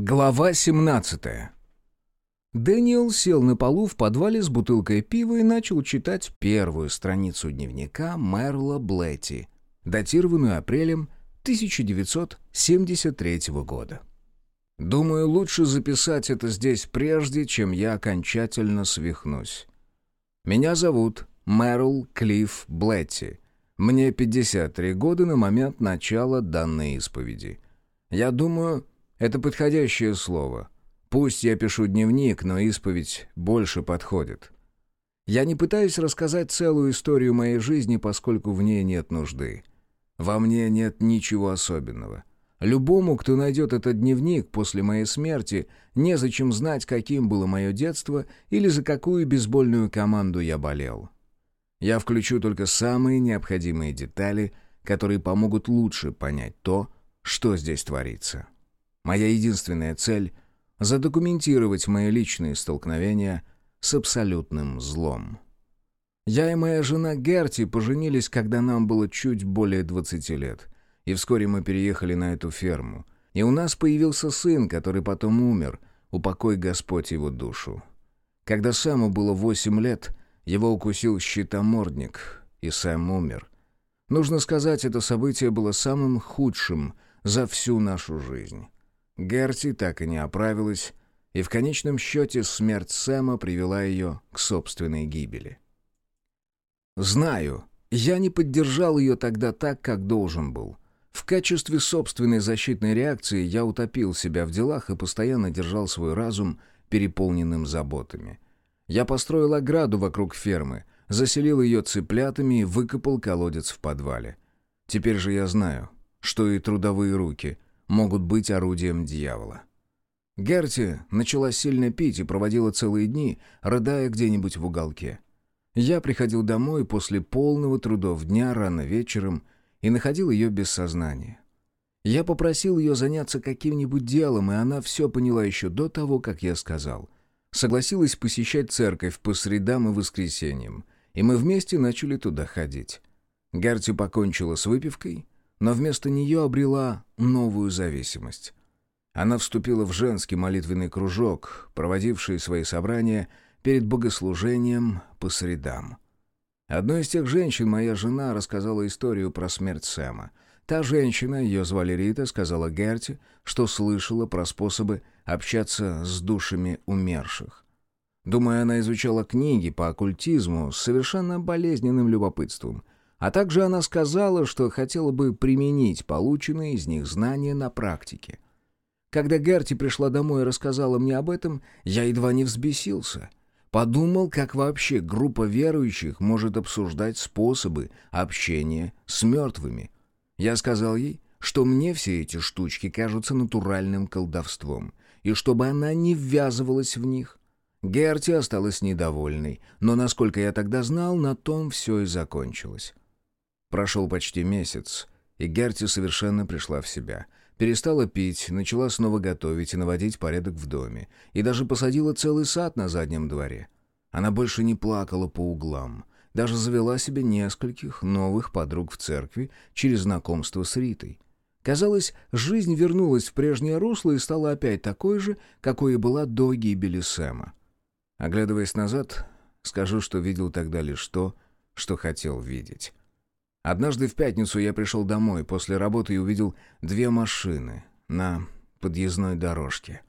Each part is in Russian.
Глава 17 Дэниел сел на полу в подвале с бутылкой пива и начал читать первую страницу дневника Мерла Блетти, датированную апрелем 1973 года. «Думаю, лучше записать это здесь прежде, чем я окончательно свихнусь. Меня зовут Мэрл Клифф Блетти. Мне 53 года на момент начала данной исповеди. Я думаю, это подходящее слово. Пусть я пишу дневник, но исповедь больше подходит. Я не пытаюсь рассказать целую историю моей жизни, поскольку в ней нет нужды. Во мне нет ничего особенного. Любому, кто найдет этот дневник после моей смерти, незачем знать, каким было мое детство или за какую бейсбольную команду я болел. Я включу только самые необходимые детали, которые помогут лучше понять то, что здесь творится. Моя единственная цель — задокументировать мои личные столкновения с абсолютным злом. Я и моя жена Герти поженились, когда нам было чуть более 20 лет, и вскоре мы переехали на эту ферму. И у нас появился сын, который потом умер, упокой Господь его душу. Когда Сэму было 8 лет, его укусил щитомордник, и Сэм умер. Нужно сказать, это событие было самым худшим за всю нашу жизнь. Герти так и не оправилась, и в конечном счете смерть Сэма привела ее к собственной гибели. Знаю, я не поддержал ее тогда так, как должен был. В качестве собственной защитной реакции я утопил себя в делах и постоянно держал свой разум переполненным заботами. Я построил ограду вокруг фермы, заселил ее цыплятами и выкопал колодец в подвале. Теперь же я знаю, что и трудовые руки — могут быть орудием дьявола. Герти начала сильно пить и проводила целые дни, рыдая где-нибудь в уголке. Я приходил домой после полного трудов дня рано вечером и находил ее без сознания. Я попросил ее заняться каким-нибудь делом, и она все поняла еще до того, как я сказал. Согласилась посещать церковь по средам и воскресеньям, и мы вместе начали туда ходить. Герти покончила с выпивкой — но вместо нее обрела новую зависимость. Она вступила в женский молитвенный кружок, проводивший свои собрания перед богослужением по средам. Одной из тех женщин моя жена рассказала историю про смерть Сэма. Та женщина, ее звали Рита, сказала Герти, что слышала про способы общаться с душами умерших. Думаю, она изучала книги по оккультизму с совершенно болезненным любопытством — а также она сказала, что хотела бы применить полученные из них знания на практике. Когда Герти пришла домой и рассказала мне об этом, я едва не взбесился. Подумал, как вообще группа верующих может обсуждать способы общения с мертвыми. Я сказал ей, что мне все эти штучки кажутся натуральным колдовством, и чтобы она не ввязывалась в них. Герти осталась недовольной, но, насколько я тогда знал, на том все и закончилось. Прошел почти месяц, и Герти совершенно пришла в себя. Перестала пить, начала снова готовить и наводить порядок в доме. И даже посадила целый сад на заднем дворе. Она больше не плакала по углам. Даже завела себе нескольких новых подруг в церкви через знакомство с Ритой. Казалось, жизнь вернулась в прежнее русло и стала опять такой же, какой и была до гибели Сэма. Оглядываясь назад, скажу, что видел тогда лишь то, что хотел видеть. Однажды в пятницу я пришел домой после работы и увидел две машины на подъездной дорожке.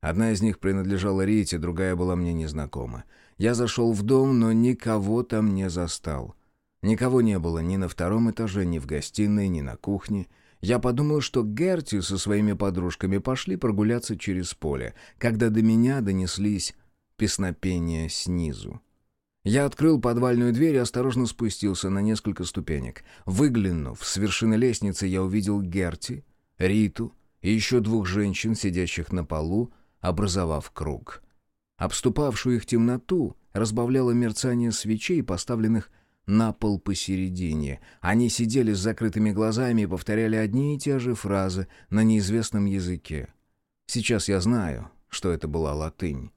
Одна из них принадлежала Рите, другая была мне незнакома. Я зашел в дом, но никого там не застал. Никого не было ни на втором этаже, ни в гостиной, ни на кухне. Я подумал, что Герти со своими подружками пошли прогуляться через поле, когда до меня донеслись песнопения снизу. Я открыл подвальную дверь и осторожно спустился на несколько ступенек. Выглянув с вершины лестницы, я увидел Герти, Риту и еще двух женщин, сидящих на полу, образовав круг. Обступавшую их темноту разбавляло мерцание свечей, поставленных на пол посередине. Они сидели с закрытыми глазами и повторяли одни и те же фразы на неизвестном языке. Сейчас я знаю, что это была латынь.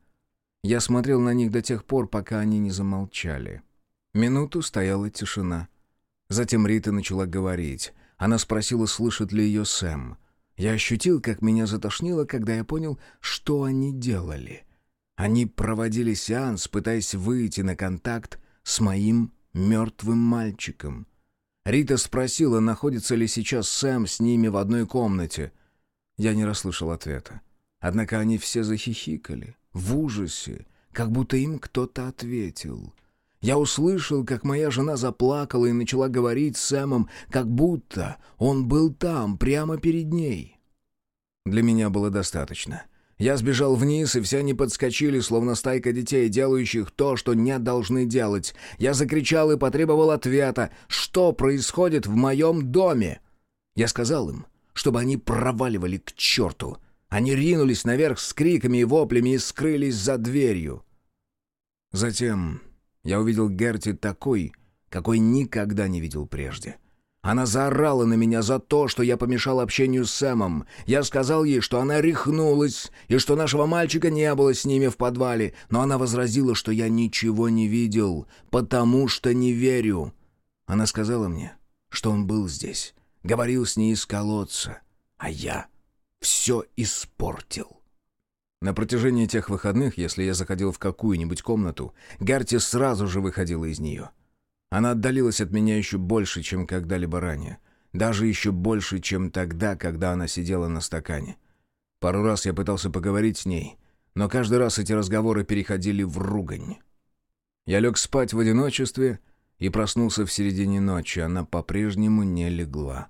Я смотрел на них до тех пор, пока они не замолчали. Минуту стояла тишина. Затем Рита начала говорить. Она спросила, слышит ли ее Сэм. Я ощутил, как меня затошнило, когда я понял, что они делали. Они проводили сеанс, пытаясь выйти на контакт с моим мертвым мальчиком. Рита спросила, находится ли сейчас Сэм с ними в одной комнате. Я не расслышал ответа. Однако они все захихикали, в ужасе, как будто им кто-то ответил. Я услышал, как моя жена заплакала и начала говорить с Сэмом, как будто он был там, прямо перед ней. Для меня было достаточно. Я сбежал вниз, и все они подскочили, словно стайка детей, делающих то, что не должны делать. Я закричал и потребовал ответа, что происходит в моем доме. Я сказал им, чтобы они проваливали к черту. Они ринулись наверх с криками и воплями и скрылись за дверью. Затем я увидел Герти такой, какой никогда не видел прежде. Она заорала на меня за то, что я помешал общению с Сэмом. Я сказал ей, что она рехнулась, и что нашего мальчика не было с ними в подвале, но она возразила, что я ничего не видел, потому что не верю. Она сказала мне, что он был здесь, говорил с ней из колодца, а я все испортил. На протяжении тех выходных, если я заходил в какую-нибудь комнату, Гарти сразу же выходила из нее — она отдалилась от меня еще больше, чем когда-либо ранее. Даже еще больше, чем тогда, когда она сидела на стакане. Пару раз я пытался поговорить с ней, но каждый раз эти разговоры переходили в ругань. Я лег спать в одиночестве и проснулся в середине ночи. Она по-прежнему не легла.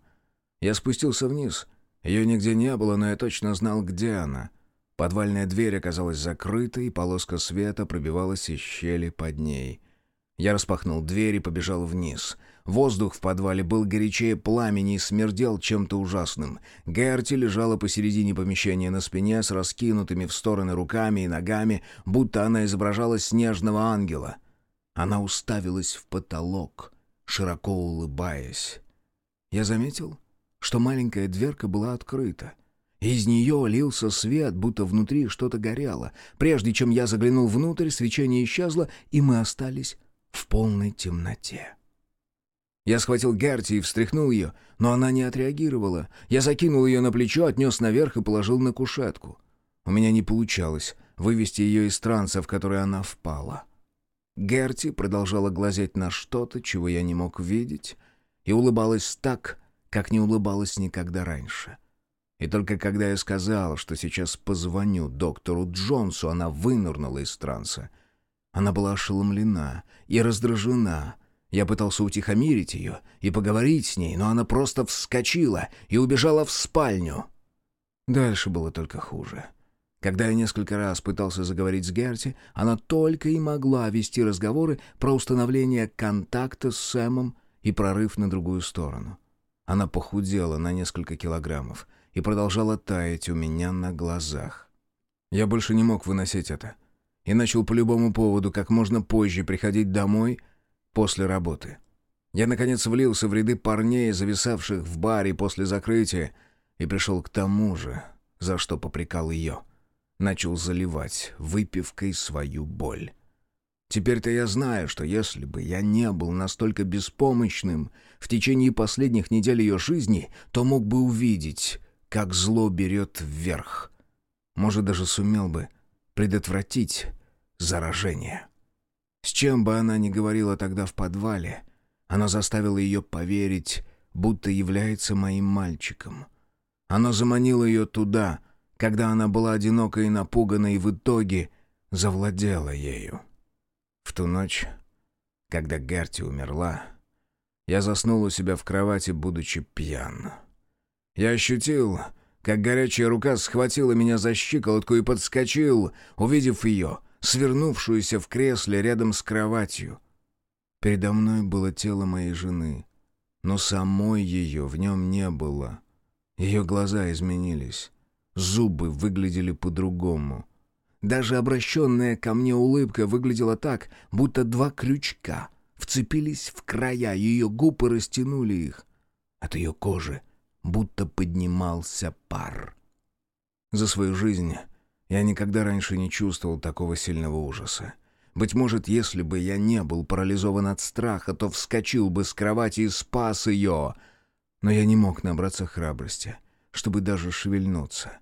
Я спустился вниз. Ее нигде не было, но я точно знал, где она. Подвальная дверь оказалась закрытой, и полоска света пробивалась из щели под ней. Я распахнул дверь и побежал вниз. Воздух в подвале был горячее пламени и смердел чем-то ужасным. Герти лежала посередине помещения на спине с раскинутыми в стороны руками и ногами, будто она изображала снежного ангела. Она уставилась в потолок, широко улыбаясь. Я заметил, что маленькая дверка была открыта. Из нее лился свет, будто внутри что-то горело. Прежде чем я заглянул внутрь, свечение исчезло, и мы остались в полной темноте. Я схватил Герти и встряхнул ее, но она не отреагировала. Я закинул ее на плечо, отнес наверх и положил на кушетку. У меня не получалось вывести ее из транса, в который она впала. Герти продолжала глазеть на что-то, чего я не мог видеть, и улыбалась так, как не улыбалась никогда раньше. И только когда я сказал, что сейчас позвоню доктору Джонсу, она вынырнула из транса — она была ошеломлена и раздражена. Я пытался утихомирить ее и поговорить с ней, но она просто вскочила и убежала в спальню. Дальше было только хуже. Когда я несколько раз пытался заговорить с Герти, она только и могла вести разговоры про установление контакта с Сэмом и прорыв на другую сторону. Она похудела на несколько килограммов и продолжала таять у меня на глазах. Я больше не мог выносить это и начал по любому поводу как можно позже приходить домой после работы. Я, наконец, влился в ряды парней, зависавших в баре после закрытия, и пришел к тому же, за что попрекал ее. Начал заливать выпивкой свою боль. Теперь-то я знаю, что если бы я не был настолько беспомощным в течение последних недель ее жизни, то мог бы увидеть, как зло берет вверх. Может, даже сумел бы предотвратить заражение. С чем бы она ни говорила тогда в подвале, оно заставило ее поверить, будто является моим мальчиком. Оно заманило ее туда, когда она была одинока и напугана, и в итоге завладела ею. В ту ночь, когда Герти умерла, я заснул у себя в кровати, будучи пьян. Я ощутил, как горячая рука схватила меня за щиколотку и подскочил, увидев ее, свернувшуюся в кресле рядом с кроватью. Передо мной было тело моей жены, но самой ее в нем не было. Ее глаза изменились, зубы выглядели по-другому. Даже обращенная ко мне улыбка выглядела так, будто два крючка вцепились в края ее губ и растянули их. От ее кожи будто поднимался пар. За свою жизнь я никогда раньше не чувствовал такого сильного ужаса. Быть может, если бы я не был парализован от страха, то вскочил бы с кровати и спас ее. Но я не мог набраться храбрости, чтобы даже шевельнуться.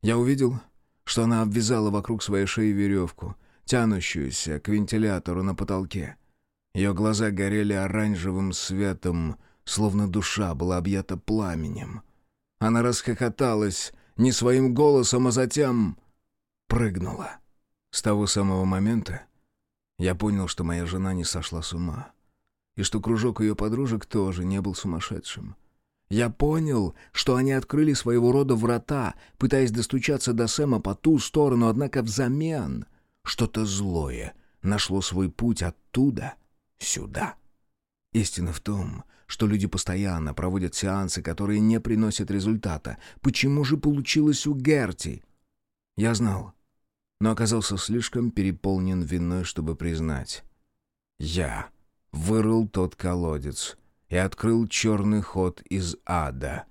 Я увидел, что она обвязала вокруг своей шеи веревку, тянущуюся к вентилятору на потолке. Ее глаза горели оранжевым светом, словно душа была объята пламенем. Она расхохоталась не своим голосом, а затем прыгнула. С того самого момента я понял, что моя жена не сошла с ума, и что кружок ее подружек тоже не был сумасшедшим. Я понял, что они открыли своего рода врата, пытаясь достучаться до Сэма по ту сторону, однако взамен что-то злое нашло свой путь оттуда сюда. Истина в том, что люди постоянно проводят сеансы, которые не приносят результата. Почему же получилось у Герти? Я знал, но оказался слишком переполнен виной, чтобы признать. Я вырыл тот колодец, и открыл черный ход из ада.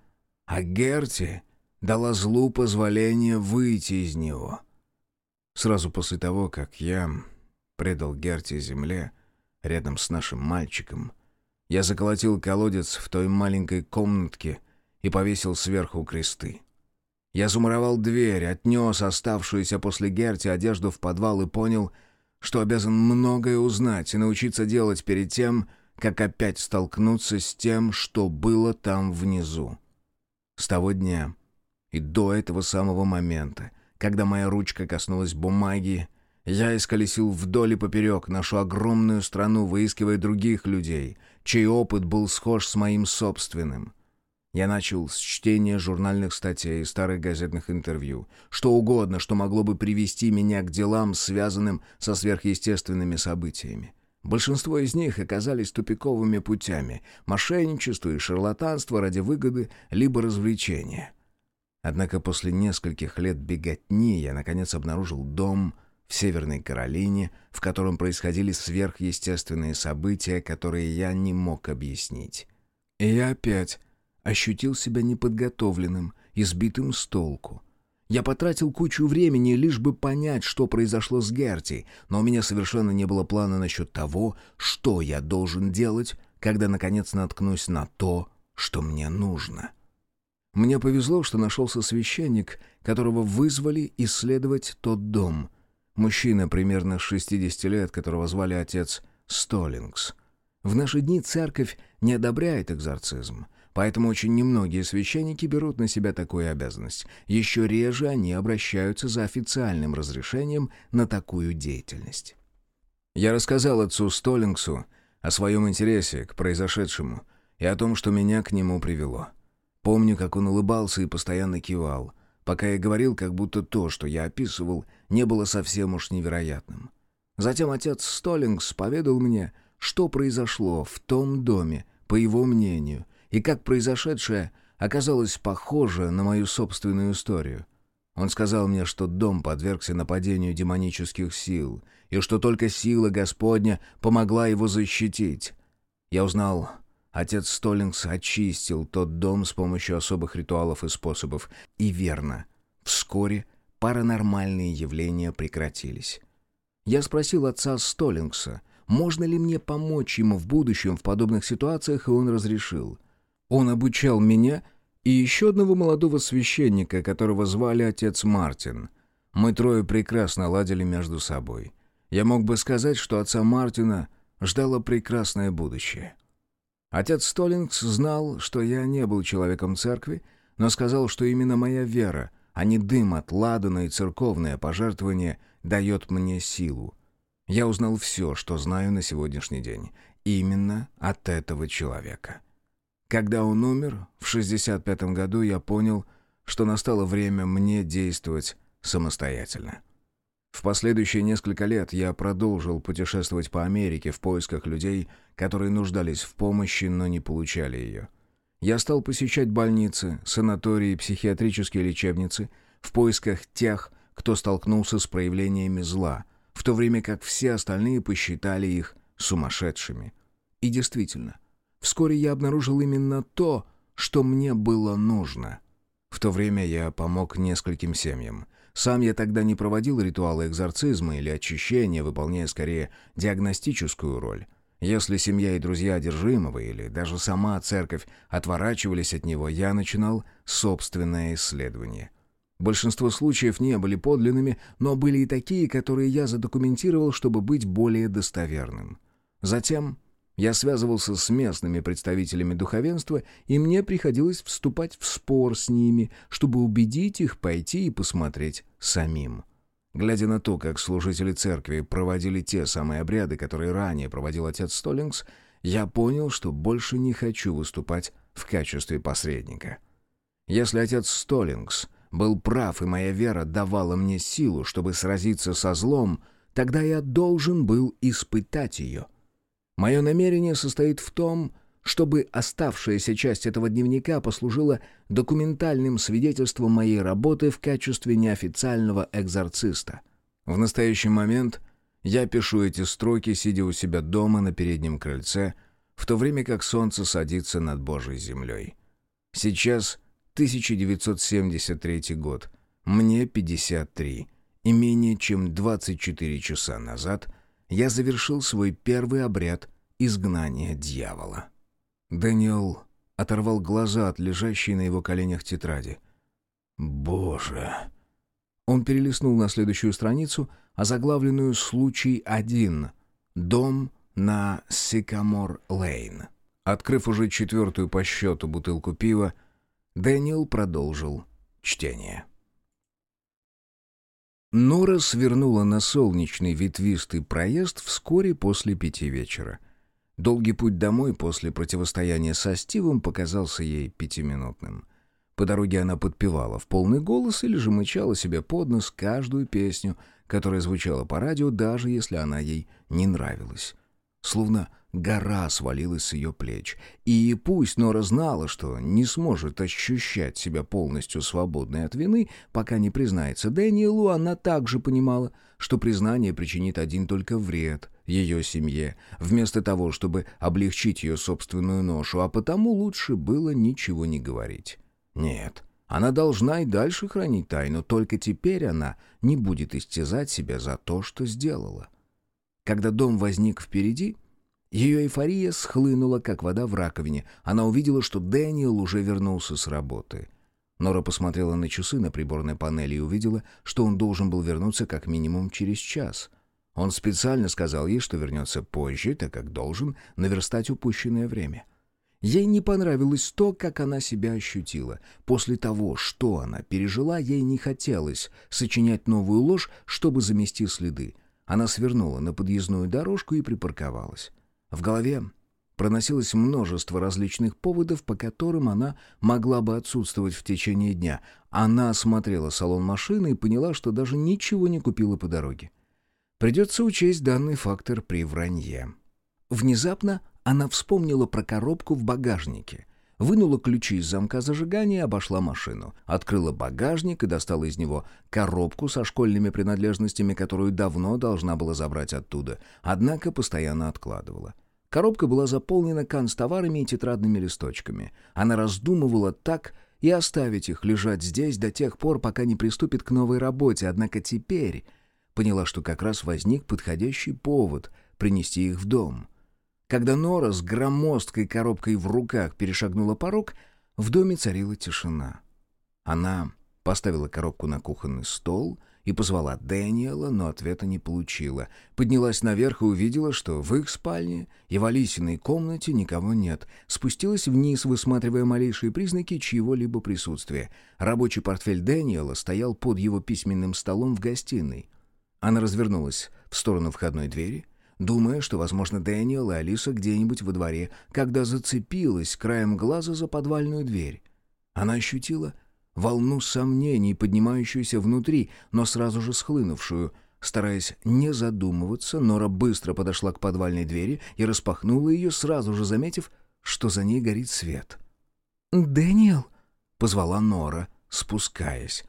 А Герти дала злу позволение выйти из него. Сразу после того, как я предал Герти земле, рядом с нашим мальчиком, я заколотил колодец в той маленькой комнатке и повесил сверху кресты. Я замуровал дверь, отнес оставшуюся после Герти одежду в подвал и понял, что обязан многое узнать и научиться делать перед тем, как опять столкнуться с тем, что было там внизу. С того дня и до этого самого момента, когда моя ручка коснулась бумаги, я исколесил вдоль и поперек нашу огромную страну, выискивая других людей, чей опыт был схож с моим собственным. Я начал с чтения журнальных статей, старых газетных интервью, что угодно, что могло бы привести меня к делам, связанным со сверхъестественными событиями. Большинство из них оказались тупиковыми путями – мошенничество и шарлатанство ради выгоды либо развлечения. Однако после нескольких лет беготни я наконец обнаружил дом в Северной Каролине, в котором происходили сверхъестественные события, которые я не мог объяснить. И я опять ощутил себя неподготовленным, избитым с толку – я потратил кучу времени, лишь бы понять, что произошло с Герти, но у меня совершенно не было плана насчет того, что я должен делать, когда, наконец, наткнусь на то, что мне нужно. Мне повезло, что нашелся священник, которого вызвали исследовать тот дом. Мужчина примерно 60 лет, которого звали отец Столлингс. В наши дни церковь не одобряет экзорцизм — Поэтому очень немногие священники берут на себя такую обязанность. Еще реже они обращаются за официальным разрешением на такую деятельность. Я рассказал отцу Столлингсу о своем интересе к произошедшему и о том, что меня к нему привело. Помню, как он улыбался и постоянно кивал, пока я говорил, как будто то, что я описывал, не было совсем уж невероятным. Затем отец Столлингс поведал мне, что произошло в том доме, по его мнению, и как произошедшее оказалось похоже на мою собственную историю. Он сказал мне, что дом подвергся нападению демонических сил, и что только сила Господня помогла его защитить. Я узнал, отец Столлингс очистил тот дом с помощью особых ритуалов и способов. И верно, вскоре паранормальные явления прекратились. Я спросил отца Столлингса, можно ли мне помочь ему в будущем в подобных ситуациях, и он разрешил — он обучал меня и еще одного молодого священника, которого звали отец Мартин. Мы трое прекрасно ладили между собой. Я мог бы сказать, что отца Мартина ждало прекрасное будущее. Отец Столлингс знал, что я не был человеком церкви, но сказал, что именно моя вера, а не дым от ладана и церковное пожертвование, дает мне силу. Я узнал все, что знаю на сегодняшний день, именно от этого человека. Когда он умер, в 65 году я понял, что настало время мне действовать самостоятельно. В последующие несколько лет я продолжил путешествовать по Америке в поисках людей, которые нуждались в помощи, но не получали ее. Я стал посещать больницы, санатории, психиатрические лечебницы в поисках тех, кто столкнулся с проявлениями зла, в то время как все остальные посчитали их сумасшедшими. И действительно – Вскоре я обнаружил именно то, что мне было нужно. В то время я помог нескольким семьям. Сам я тогда не проводил ритуалы экзорцизма или очищения, выполняя скорее диагностическую роль. Если семья и друзья одержимого или даже сама церковь отворачивались от него, я начинал собственное исследование. Большинство случаев не были подлинными, но были и такие, которые я задокументировал, чтобы быть более достоверным. Затем я связывался с местными представителями духовенства, и мне приходилось вступать в спор с ними, чтобы убедить их пойти и посмотреть самим. Глядя на то, как служители церкви проводили те самые обряды, которые ранее проводил отец Столлингс, я понял, что больше не хочу выступать в качестве посредника. Если отец Столлингс был прав, и моя вера давала мне силу, чтобы сразиться со злом, тогда я должен был испытать ее — Мое намерение состоит в том, чтобы оставшаяся часть этого дневника послужила документальным свидетельством моей работы в качестве неофициального экзорциста. В настоящий момент я пишу эти строки, сидя у себя дома на переднем крыльце, в то время как солнце садится над Божьей землей. Сейчас 1973 год, мне 53, и менее чем 24 часа назад — я завершил свой первый обряд изгнания дьявола. Дэниел оторвал глаза от лежащей на его коленях тетради. «Боже!» Он перелистнул на следующую страницу, озаглавленную «Случай один. Дом на Сикамор-Лейн». Открыв уже четвертую по счету бутылку пива, Дэниел продолжил чтение. Нора свернула на солнечный ветвистый проезд вскоре после пяти вечера. Долгий путь домой после противостояния со Стивом показался ей пятиминутным. По дороге она подпевала в полный голос или же мычала себе под нос каждую песню, которая звучала по радио, даже если она ей не нравилась. Словно гора свалилась с ее плеч. И пусть Нора знала, что не сможет ощущать себя полностью свободной от вины, пока не признается Дэниелу, она также понимала, что признание причинит один только вред ее семье, вместо того, чтобы облегчить ее собственную ношу, а потому лучше было ничего не говорить. Нет, она должна и дальше хранить тайну, только теперь она не будет истязать себя за то, что сделала. Когда дом возник впереди, ее эйфория схлынула, как вода в раковине. Она увидела, что Дэниел уже вернулся с работы. Нора посмотрела на часы на приборной панели и увидела, что он должен был вернуться как минимум через час. Он специально сказал ей, что вернется позже, так как должен наверстать упущенное время. Ей не понравилось то, как она себя ощутила. После того, что она пережила, ей не хотелось сочинять новую ложь, чтобы замести следы. Она свернула на подъездную дорожку и припарковалась. В голове проносилось множество различных поводов, по которым она могла бы отсутствовать в течение дня. Она осмотрела салон машины и поняла, что даже ничего не купила по дороге. Придется учесть данный фактор при вранье. Внезапно она вспомнила про коробку в багажнике. Вынула ключи из замка зажигания обошла машину. Открыла багажник и достала из него коробку со школьными принадлежностями, которую давно должна была забрать оттуда, однако постоянно откладывала. Коробка была заполнена канцтоварами и тетрадными листочками. Она раздумывала так и оставить их лежать здесь до тех пор, пока не приступит к новой работе, однако теперь поняла, что как раз возник подходящий повод принести их в дом — когда Нора с громоздкой коробкой в руках перешагнула порог, в доме царила тишина. Она поставила коробку на кухонный стол и позвала Дэниела, но ответа не получила. Поднялась наверх и увидела, что в их спальне и в Алисиной комнате никого нет. Спустилась вниз, высматривая малейшие признаки чьего-либо присутствия. Рабочий портфель Дэниела стоял под его письменным столом в гостиной. Она развернулась в сторону входной двери — думая, что, возможно, Дэниел и Алиса где-нибудь во дворе, когда зацепилась краем глаза за подвальную дверь. Она ощутила волну сомнений, поднимающуюся внутри, но сразу же схлынувшую. Стараясь не задумываться, Нора быстро подошла к подвальной двери и распахнула ее, сразу же заметив, что за ней горит свет. «Дэниел!» — позвала Нора, спускаясь.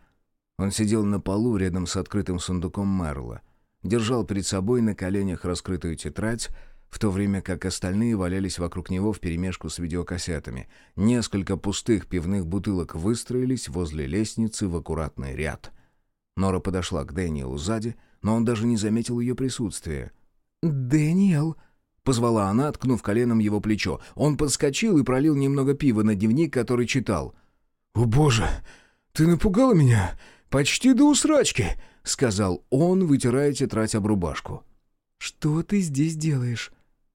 Он сидел на полу рядом с открытым сундуком Мерла держал перед собой на коленях раскрытую тетрадь, в то время как остальные валялись вокруг него вперемешку с видеокассетами. Несколько пустых пивных бутылок выстроились возле лестницы в аккуратный ряд. Нора подошла к Дэниелу сзади, но он даже не заметил ее присутствия. «Дэниел!» —— позвала она, ткнув коленом его плечо. Он подскочил и пролил немного пива на дневник, который читал. «О боже, ты напугала меня почти до усрачки!» — сказал он, вытирая тетрадь об рубашку. «Что ты здесь делаешь?»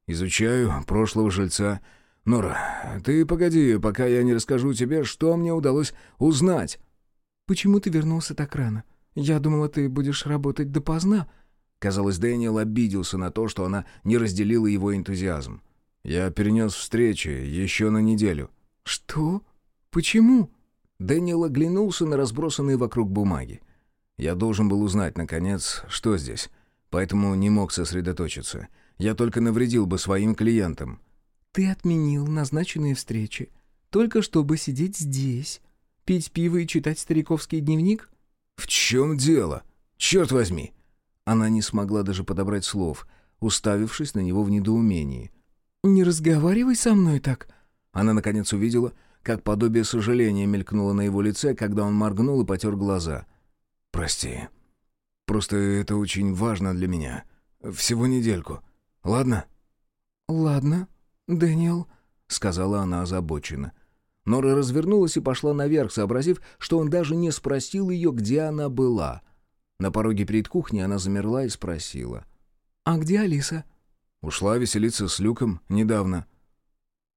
«Изучаю прошлого жильца. Нора, ты погоди, пока я не расскажу тебе, что мне удалось узнать». «Почему ты вернулся так рано? Я думала, ты будешь работать допоздна». Казалось, Дэниел обиделся на то, что она не разделила его энтузиазм. «Я перенес встречи еще на неделю». «Что? Почему?» Дэниел оглянулся на разбросанные вокруг бумаги. Я должен был узнать, наконец, что здесь, поэтому не мог сосредоточиться. Я только навредил бы своим клиентам. «Ты отменил назначенные встречи, только чтобы сидеть здесь, пить пиво и читать стариковский дневник?» «В чем дело? Черт возьми!» Она не смогла даже подобрать слов, уставившись на него в недоумении. «Не разговаривай со мной так!» Она, наконец, увидела, как подобие сожаления мелькнуло на его лице, когда он моргнул и потер глаза. «Прости. Просто это очень важно для меня. Всего недельку. Ладно?» «Ладно, Дэниел», — сказала она озабоченно. Нора развернулась и пошла наверх, сообразив, что он даже не спросил ее, где она была — на пороге перед кухней она замерла и спросила. «А где Алиса?» «Ушла веселиться с Люком недавно».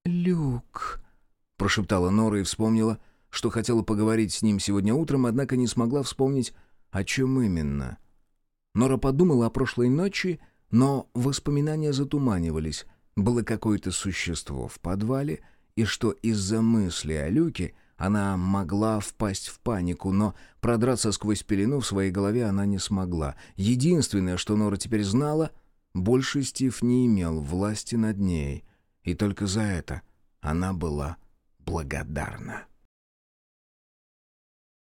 «Люк...» — прошептала Нора и вспомнила, что хотела поговорить с ним сегодня утром, однако не смогла вспомнить, о чем именно. Нора подумала о прошлой ночи, но воспоминания затуманивались. Было какое-то существо в подвале, и что из-за мысли о Люке — она могла впасть в панику, но продраться сквозь пелену в своей голове она не смогла. Единственное, что Нора теперь знала, больше Стив не имел власти над ней. И только за это она была благодарна.